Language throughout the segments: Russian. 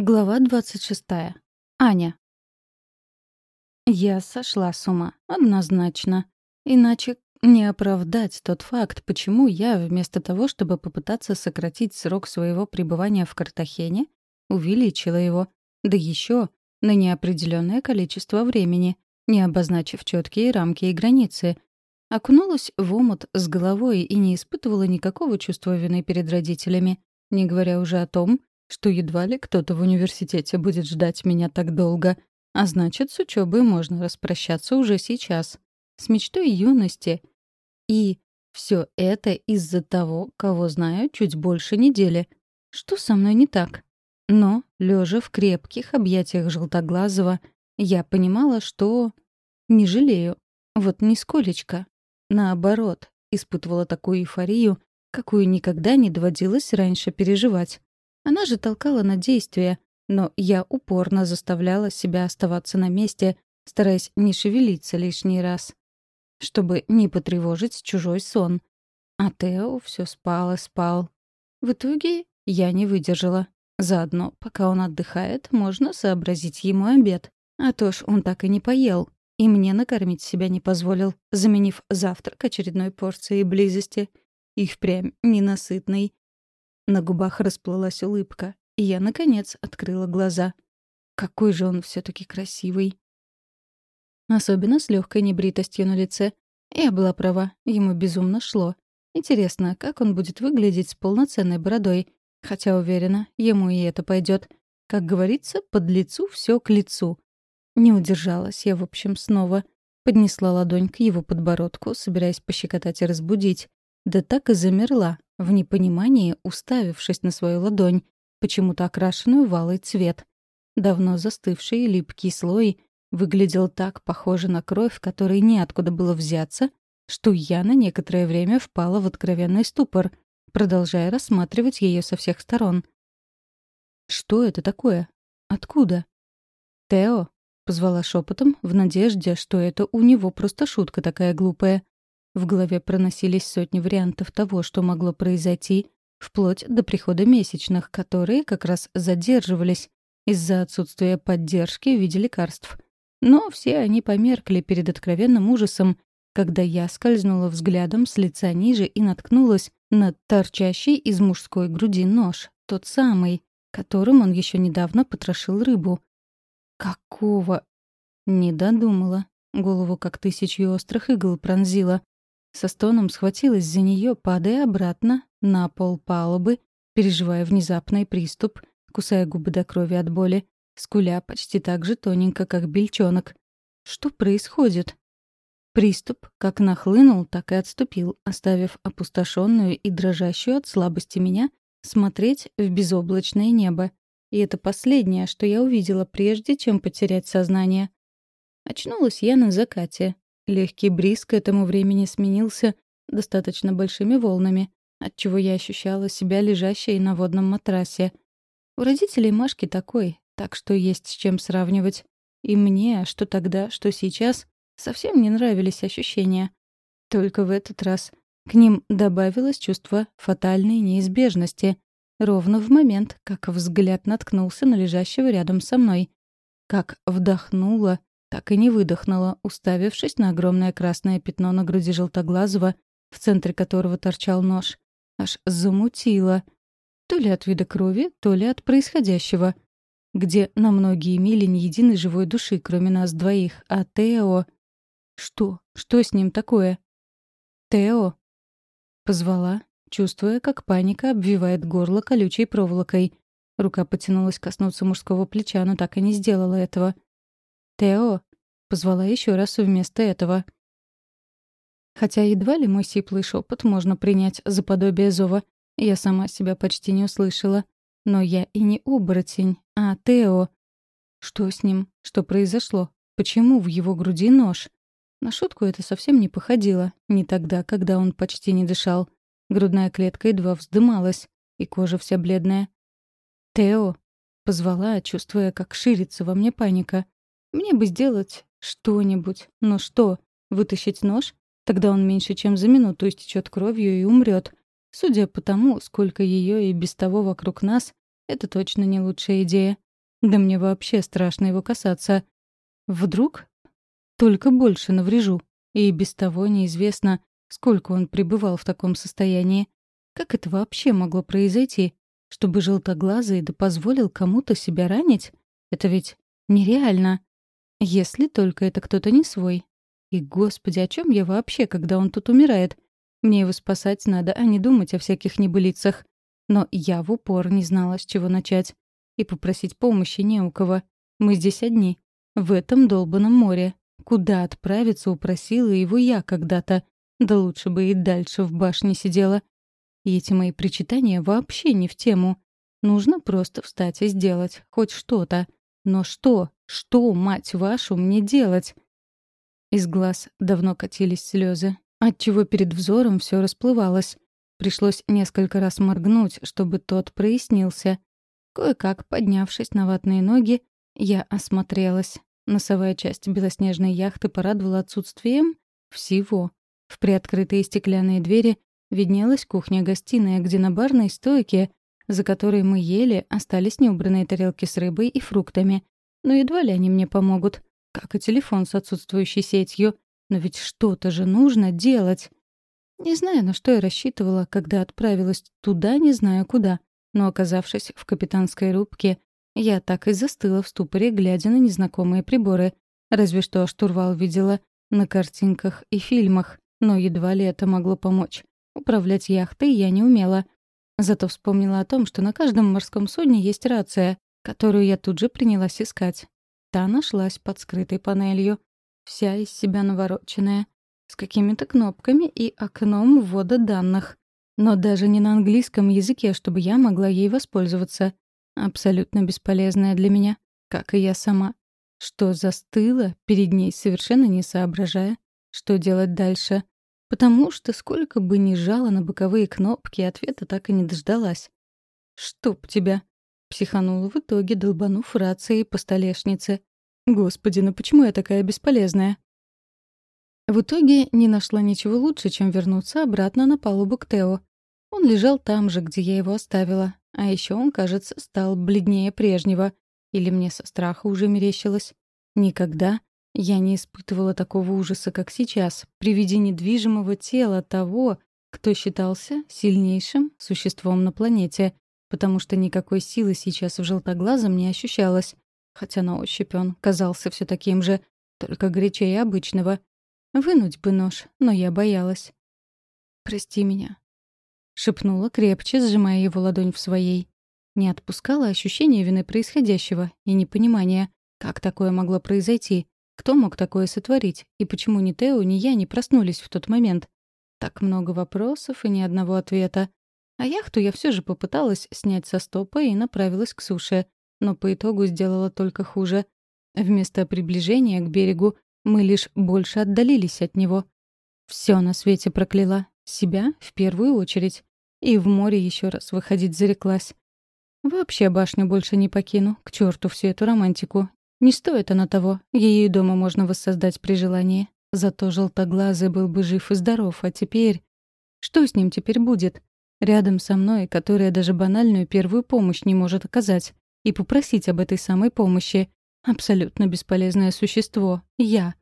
Глава 26. Аня. Я сошла с ума, однозначно. Иначе не оправдать тот факт, почему я, вместо того, чтобы попытаться сократить срок своего пребывания в Картахене, увеличила его, да еще на неопределенное количество времени, не обозначив четкие рамки и границы. Окунулась в омут с головой и не испытывала никакого чувства вины перед родителями, не говоря уже о том, что едва ли кто-то в университете будет ждать меня так долго, а значит, с учебой можно распрощаться уже сейчас, с мечтой юности. И все это из-за того, кого знаю чуть больше недели. Что со мной не так? Но, лежа в крепких объятиях Желтоглазого, я понимала, что не жалею. Вот нисколечко. Наоборот, испытывала такую эйфорию, какую никогда не доводилось раньше переживать. Она же толкала на действие, но я упорно заставляла себя оставаться на месте, стараясь не шевелиться лишний раз, чтобы не потревожить чужой сон. А Тео все спал и спал. В итоге я не выдержала. Заодно, пока он отдыхает, можно сообразить ему обед. А то ж он так и не поел. И мне накормить себя не позволил, заменив завтрак очередной порцией близости. И впрямь ненасытный. На губах расплылась улыбка, и я, наконец, открыла глаза. Какой же он все таки красивый. Особенно с легкой небритостью на лице. Я была права, ему безумно шло. Интересно, как он будет выглядеть с полноценной бородой? Хотя, уверена, ему и это пойдет. Как говорится, под лицу все к лицу. Не удержалась я, в общем, снова. Поднесла ладонь к его подбородку, собираясь пощекотать и разбудить. Да так и замерла, в непонимании уставившись на свою ладонь, почему-то окрашенную в цвет. Давно застывший липкий слой выглядел так похоже на кровь, которой неоткуда было взяться, что я на некоторое время впала в откровенный ступор, продолжая рассматривать ее со всех сторон. «Что это такое? Откуда?» «Тео», — позвала шепотом в надежде, что это у него просто шутка такая глупая. В голове проносились сотни вариантов того, что могло произойти, вплоть до прихода месячных, которые как раз задерживались из-за отсутствия поддержки в виде лекарств. Но все они померкли перед откровенным ужасом, когда я скользнула взглядом с лица ниже и наткнулась на торчащий из мужской груди нож, тот самый, которым он еще недавно потрошил рыбу. Какого? Не додумала. Голову как тысячу острых игл пронзила. Со стоном схватилась за нее, падая обратно на пол палубы, переживая внезапный приступ, кусая губы до крови от боли, скуля почти так же тоненько, как бельчонок. Что происходит? Приступ как нахлынул, так и отступил, оставив опустошенную и дрожащую от слабости меня смотреть в безоблачное небо. И это последнее, что я увидела, прежде чем потерять сознание. Очнулась я на закате, Легкий бриз к этому времени сменился достаточно большими волнами, отчего я ощущала себя лежащей на водном матрасе. У родителей Машки такой, так что есть с чем сравнивать. И мне, что тогда, что сейчас, совсем не нравились ощущения. Только в этот раз к ним добавилось чувство фатальной неизбежности, ровно в момент, как взгляд наткнулся на лежащего рядом со мной. Как вдохнула так и не выдохнула, уставившись на огромное красное пятно на груди желтоглазого, в центре которого торчал нож. Аж замутило. То ли от вида крови, то ли от происходящего. Где на многие мили ни единой живой души, кроме нас двоих, а Тео... Что? Что с ним такое? «Тео!» Позвала, чувствуя, как паника обвивает горло колючей проволокой. Рука потянулась коснуться мужского плеча, но так и не сделала этого — «Тео!» — позвала еще раз вместо этого. Хотя едва ли мой сиплый шепот можно принять за подобие зова, я сама себя почти не услышала. Но я и не оборотень, а Тео. Что с ним? Что произошло? Почему в его груди нож? На шутку это совсем не походило. Не тогда, когда он почти не дышал. Грудная клетка едва вздымалась, и кожа вся бледная. «Тео!» — позвала, чувствуя, как ширится во мне паника. Мне бы сделать что-нибудь. Но что? Вытащить нож? Тогда он меньше чем за минуту истечет кровью и умрет. Судя по тому, сколько ее и без того вокруг нас, это точно не лучшая идея. Да мне вообще страшно его касаться. Вдруг только больше наврежу. И без того неизвестно, сколько он пребывал в таком состоянии. Как это вообще могло произойти? Чтобы желтоглазый да позволил кому-то себя ранить? Это ведь нереально. Если только это кто-то не свой. И, господи, о чем я вообще, когда он тут умирает? Мне его спасать надо, а не думать о всяких небылицах. Но я в упор не знала, с чего начать. И попросить помощи не у кого. Мы здесь одни. В этом долбанном море. Куда отправиться, упросила его я когда-то. Да лучше бы и дальше в башне сидела. И эти мои причитания вообще не в тему. Нужно просто встать и сделать хоть что-то. Но что? Что, мать вашу, мне делать? Из глаз давно катились слезы, отчего перед взором все расплывалось. Пришлось несколько раз моргнуть, чтобы тот прояснился. Кое-как, поднявшись на ватные ноги, я осмотрелась. Носовая часть белоснежной яхты порадовала отсутствием всего. В приоткрытые стеклянные двери виднелась кухня-гостиная, где на барной стойке, за которой мы ели, остались неубранные тарелки с рыбой и фруктами. Но едва ли они мне помогут, как и телефон с отсутствующей сетью. Но ведь что-то же нужно делать. Не знаю, на что я рассчитывала, когда отправилась туда, не знаю куда. Но, оказавшись в капитанской рубке, я так и застыла в ступоре, глядя на незнакомые приборы. Разве что штурвал видела на картинках и фильмах, но едва ли это могло помочь. Управлять яхтой я не умела. Зато вспомнила о том, что на каждом морском судне есть рация, которую я тут же принялась искать. Та нашлась под скрытой панелью, вся из себя навороченная с какими-то кнопками и окном ввода данных. Но даже не на английском языке, чтобы я могла ей воспользоваться. Абсолютно бесполезная для меня, как и я сама. Что застыла перед ней, совершенно не соображая, что делать дальше. Потому что сколько бы ни жала на боковые кнопки, ответа так и не дождалась. «Чтоб тебя!» — психанула в итоге, долбанув рацией по столешнице. «Господи, ну почему я такая бесполезная?» В итоге не нашла ничего лучше, чем вернуться обратно на палубу к Тео. Он лежал там же, где я его оставила. А еще он, кажется, стал бледнее прежнего. Или мне со страха уже мерещилось. Никогда я не испытывала такого ужаса, как сейчас, при виде недвижимого тела того, кто считался сильнейшим существом на планете, потому что никакой силы сейчас в желтоглазом не ощущалось, хотя на ощупь он казался все таким же, только горячее обычного. Вынуть бы нож, но я боялась. «Прости меня», — шепнула крепче, сжимая его ладонь в своей. Не отпускала ощущение вины происходящего и непонимания, как такое могло произойти, кто мог такое сотворить, и почему ни Тео, ни я не проснулись в тот момент. Так много вопросов и ни одного ответа. А яхту я все же попыталась снять со стопа и направилась к суше, но по итогу сделала только хуже. Вместо приближения к берегу мы лишь больше отдалились от него. Все на свете прокляла. Себя в первую очередь. И в море еще раз выходить зареклась. Вообще башню больше не покину. К черту всю эту романтику. Не стоит она того. Ее дома можно воссоздать при желании. Зато желтоглазый был бы жив и здоров. А теперь... Что с ним теперь будет? Рядом со мной, которая даже банальную первую помощь не может оказать. И попросить об этой самой помощи. Абсолютно бесполезное существо. Я.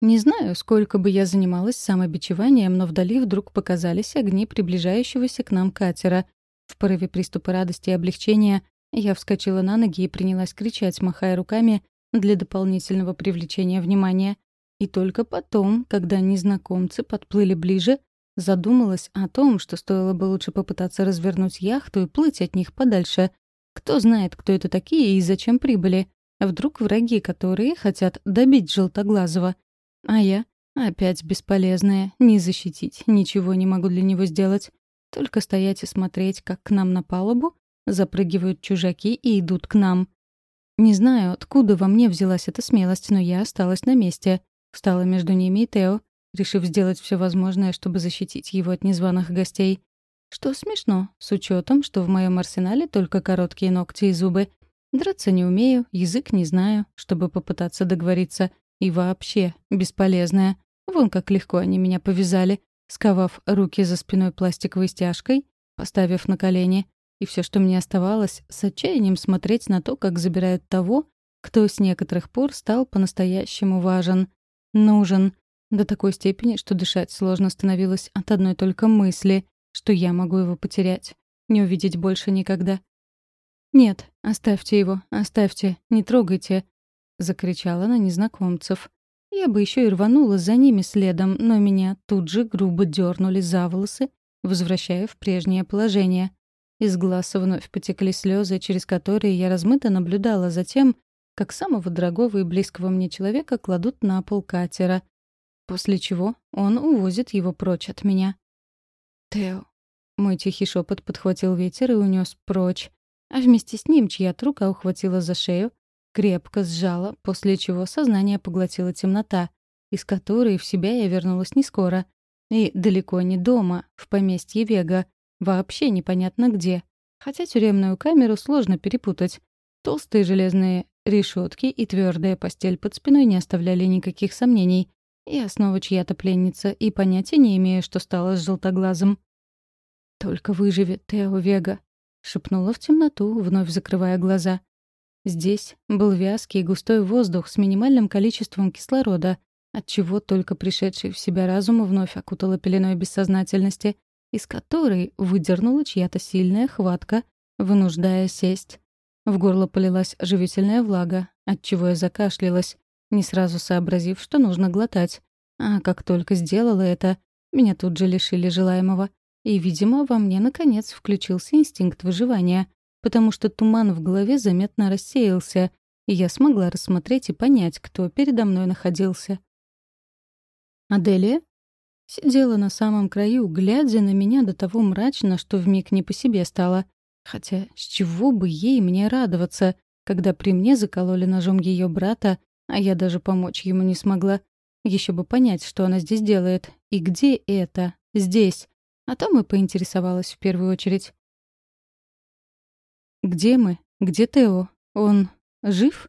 Не знаю, сколько бы я занималась самобичеванием, но вдали вдруг показались огни приближающегося к нам катера. В порыве приступа радости и облегчения я вскочила на ноги и принялась кричать, махая руками для дополнительного привлечения внимания. И только потом, когда незнакомцы подплыли ближе, задумалась о том, что стоило бы лучше попытаться развернуть яхту и плыть от них подальше. Кто знает, кто это такие и зачем прибыли. Вдруг враги, которые хотят добить Желтоглазого. А я опять бесполезная, не защитить, ничего не могу для него сделать. Только стоять и смотреть, как к нам на палубу запрыгивают чужаки и идут к нам. Не знаю, откуда во мне взялась эта смелость, но я осталась на месте. Встала между ними и Тео, решив сделать все возможное, чтобы защитить его от незваных гостей. Что смешно, с учетом, что в моем арсенале только короткие ногти и зубы, Драться не умею, язык не знаю, чтобы попытаться договориться. И вообще, бесполезная. Вон как легко они меня повязали, сковав руки за спиной пластиковой стяжкой, поставив на колени. И все, что мне оставалось, с отчаянием смотреть на то, как забирают того, кто с некоторых пор стал по-настоящему важен. Нужен. До такой степени, что дышать сложно становилось от одной только мысли, что я могу его потерять. Не увидеть больше никогда. «Нет, оставьте его, оставьте, не трогайте», — закричала на незнакомцев. Я бы еще и рванула за ними следом, но меня тут же грубо дернули за волосы, возвращая в прежнее положение. Из глаз вновь потекли слезы, через которые я размыто наблюдала за тем, как самого дорогого и близкого мне человека кладут на пол катера, после чего он увозит его прочь от меня. «Тео». Мой тихий шепот подхватил ветер и унес прочь, а вместе с ним чья-то рука ухватила за шею, крепко сжала, после чего сознание поглотила темнота, из которой в себя я вернулась не скоро. И далеко не дома, в поместье Вега, вообще непонятно где. Хотя тюремную камеру сложно перепутать. Толстые железные решетки и твердая постель под спиной не оставляли никаких сомнений. Я снова чья-то пленница и понятия не имею, что стало с желтоглазым. «Только выживи, Тео Вега», — шепнула в темноту, вновь закрывая глаза. Здесь был вязкий и густой воздух с минимальным количеством кислорода, отчего только пришедший в себя разум вновь окутала пеленой бессознательности, из которой выдернула чья-то сильная хватка, вынуждая сесть. В горло полилась живительная влага, отчего я закашлялась, не сразу сообразив, что нужно глотать. А как только сделала это, меня тут же лишили желаемого — и, видимо, во мне, наконец, включился инстинкт выживания, потому что туман в голове заметно рассеялся, и я смогла рассмотреть и понять, кто передо мной находился. Аделия сидела на самом краю, глядя на меня до того мрачно, что вмиг не по себе стало. Хотя с чего бы ей мне радоваться, когда при мне закололи ножом ее брата, а я даже помочь ему не смогла. Еще бы понять, что она здесь делает. И где это? Здесь. А там и поинтересовалась в первую очередь. «Где мы? Где Тео? Он жив?»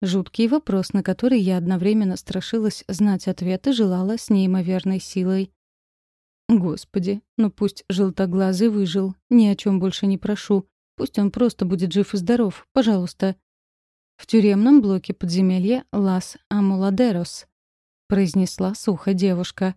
Жуткий вопрос, на который я одновременно страшилась знать ответ и желала с неимоверной силой. «Господи, ну пусть желтоглазый выжил, ни о чем больше не прошу. Пусть он просто будет жив и здоров, пожалуйста». «В тюремном блоке подземелья Лас Амуладерос», — произнесла сухо девушка.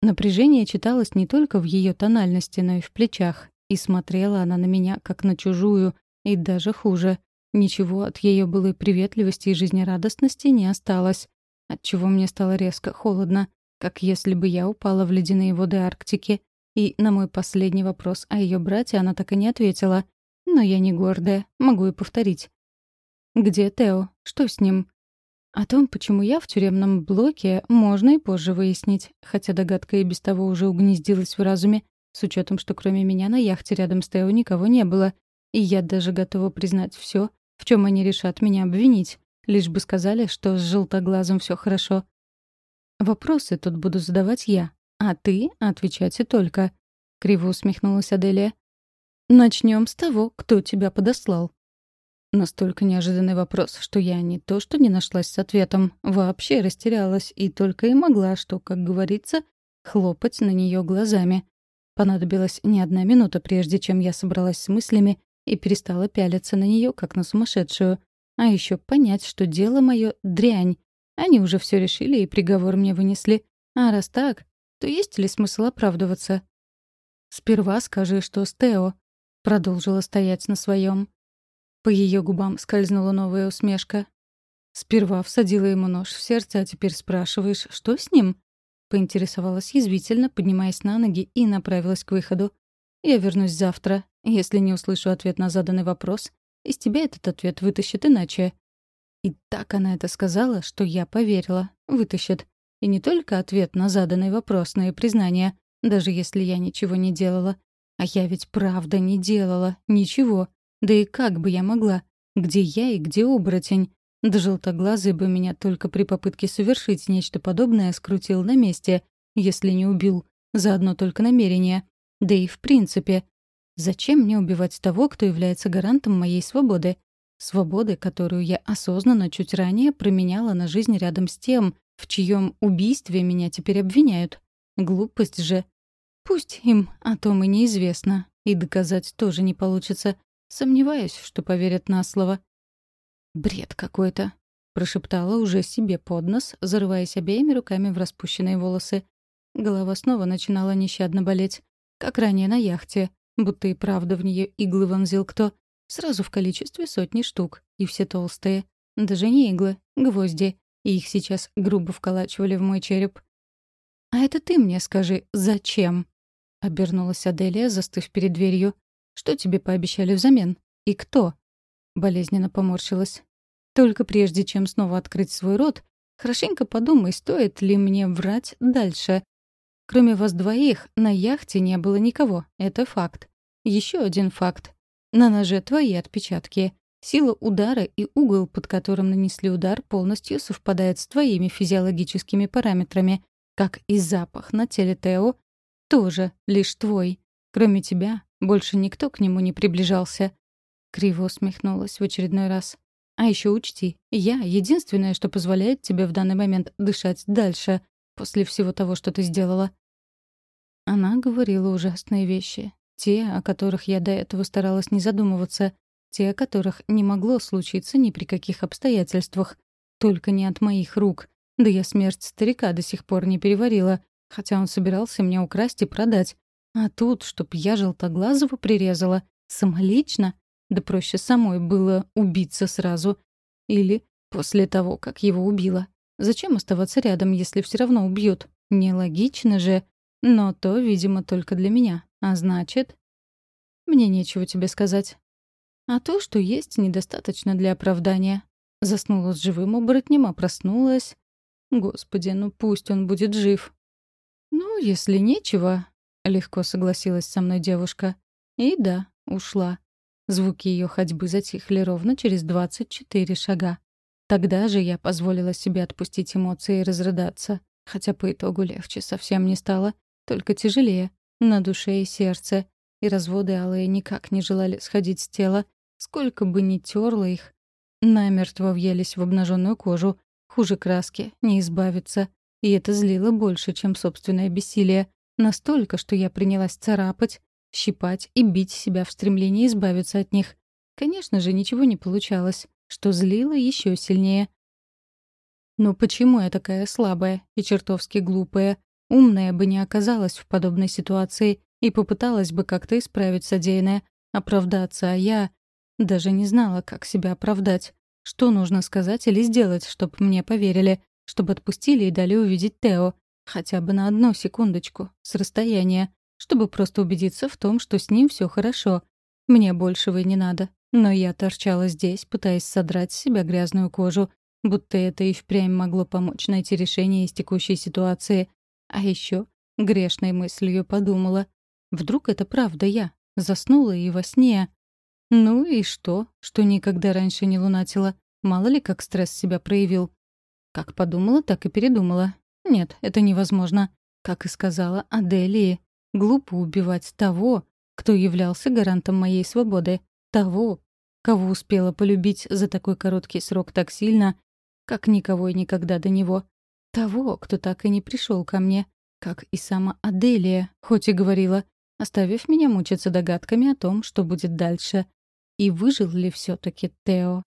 Напряжение читалось не только в ее тональности, но и в плечах. И смотрела она на меня, как на чужую, и даже хуже. Ничего от ее былой приветливости и жизнерадостности не осталось. Отчего мне стало резко холодно, как если бы я упала в ледяные воды Арктики. И на мой последний вопрос о ее брате она так и не ответила. Но я не гордая, могу и повторить. «Где Тео? Что с ним?» О том, почему я в тюремном блоке, можно и позже выяснить, хотя догадка и без того уже угнездилась в разуме, с учетом, что кроме меня на яхте рядом с Тео никого не было, и я даже готова признать все, в чем они решат меня обвинить, лишь бы сказали, что с желтоглазом все хорошо. Вопросы тут буду задавать я, а ты отвечать и только. Криво усмехнулась Аделия. Начнем с того, кто тебя подослал. Настолько неожиданный вопрос, что я не то что не нашлась с ответом, вообще растерялась и только и могла, что, как говорится, хлопать на нее глазами. Понадобилась не одна минута, прежде чем я собралась с мыслями и перестала пялиться на нее, как на сумасшедшую. А еще понять, что дело мое дрянь. Они уже все решили и приговор мне вынесли. А раз так, то есть ли смысл оправдываться? «Сперва скажи, что с Тео», — продолжила стоять на своем. По ее губам скользнула новая усмешка. «Сперва всадила ему нож в сердце, а теперь спрашиваешь, что с ним?» Поинтересовалась язвительно, поднимаясь на ноги и направилась к выходу. «Я вернусь завтра. Если не услышу ответ на заданный вопрос, из тебя этот ответ вытащит иначе». И так она это сказала, что я поверила. Вытащит. И не только ответ на заданный вопрос, но и признание, даже если я ничего не делала. А я ведь правда не делала. Ничего. Да и как бы я могла? Где я и где оборотень? Да желтоглазый бы меня только при попытке совершить нечто подобное скрутил на месте, если не убил. Заодно только намерение. Да и в принципе. Зачем мне убивать того, кто является гарантом моей свободы? Свободы, которую я осознанно чуть ранее променяла на жизнь рядом с тем, в чьем убийстве меня теперь обвиняют. Глупость же. Пусть им о том и неизвестно. И доказать тоже не получится. Сомневаюсь, что поверят на слово. «Бред какой-то», — прошептала уже себе под нос, зарываясь обеими руками в распущенные волосы. Голова снова начинала нещадно болеть. Как ранее на яхте, будто и правда в нее иглы вонзил кто. Сразу в количестве сотни штук, и все толстые. Даже не иглы, гвозди. И их сейчас грубо вколачивали в мой череп. «А это ты мне скажи, зачем?» — обернулась Аделия, застыв перед дверью. «Что тебе пообещали взамен? И кто?» Болезненно поморщилась. «Только прежде, чем снова открыть свой рот, хорошенько подумай, стоит ли мне врать дальше. Кроме вас двоих, на яхте не было никого. Это факт. Еще один факт. На ноже твои отпечатки. Сила удара и угол, под которым нанесли удар, полностью совпадает с твоими физиологическими параметрами, как и запах на теле Тео тоже лишь твой. Кроме тебя, больше никто к нему не приближался. Криво усмехнулась в очередной раз. А еще учти, я — единственное, что позволяет тебе в данный момент дышать дальше, после всего того, что ты сделала. Она говорила ужасные вещи. Те, о которых я до этого старалась не задумываться. Те, о которых не могло случиться ни при каких обстоятельствах. Только не от моих рук. Да я смерть старика до сих пор не переварила хотя он собирался меня украсть и продать. А тут, чтоб я Желтоглазого прирезала, самолично, да проще самой было убиться сразу. Или после того, как его убила. Зачем оставаться рядом, если все равно убьют? Нелогично же. Но то, видимо, только для меня. А значит... Мне нечего тебе сказать. А то, что есть, недостаточно для оправдания. Заснула с живым оборотнем, а проснулась... Господи, ну пусть он будет жив. «Ну, если нечего», — легко согласилась со мной девушка. И да, ушла. Звуки ее ходьбы затихли ровно через 24 шага. Тогда же я позволила себе отпустить эмоции и разрыдаться. Хотя по итогу легче совсем не стало, только тяжелее. На душе и сердце. И разводы алые никак не желали сходить с тела. Сколько бы ни терла их, намертво въелись в обнаженную кожу. Хуже краски, не избавиться. И это злило больше, чем собственное бессилие. Настолько, что я принялась царапать, щипать и бить себя в стремлении избавиться от них. Конечно же, ничего не получалось, что злило еще сильнее. Но почему я такая слабая и чертовски глупая? Умная бы не оказалась в подобной ситуации и попыталась бы как-то исправить содеянное, оправдаться, а я даже не знала, как себя оправдать. Что нужно сказать или сделать, чтобы мне поверили? чтобы отпустили и дали увидеть Тео, хотя бы на одну секундочку, с расстояния, чтобы просто убедиться в том, что с ним все хорошо. Мне большего и не надо. Но я торчала здесь, пытаясь содрать с себя грязную кожу, будто это и впрямь могло помочь найти решение из текущей ситуации. А еще грешной мыслью подумала. Вдруг это правда я? Заснула и во сне. Ну и что, что никогда раньше не лунатила? Мало ли, как стресс себя проявил. Как подумала, так и передумала. Нет, это невозможно. Как и сказала Аделии, глупо убивать того, кто являлся гарантом моей свободы. Того, кого успела полюбить за такой короткий срок так сильно, как никого и никогда до него. Того, кто так и не пришел ко мне, как и сама Аделия, хоть и говорила, оставив меня мучиться догадками о том, что будет дальше. И выжил ли все таки Тео?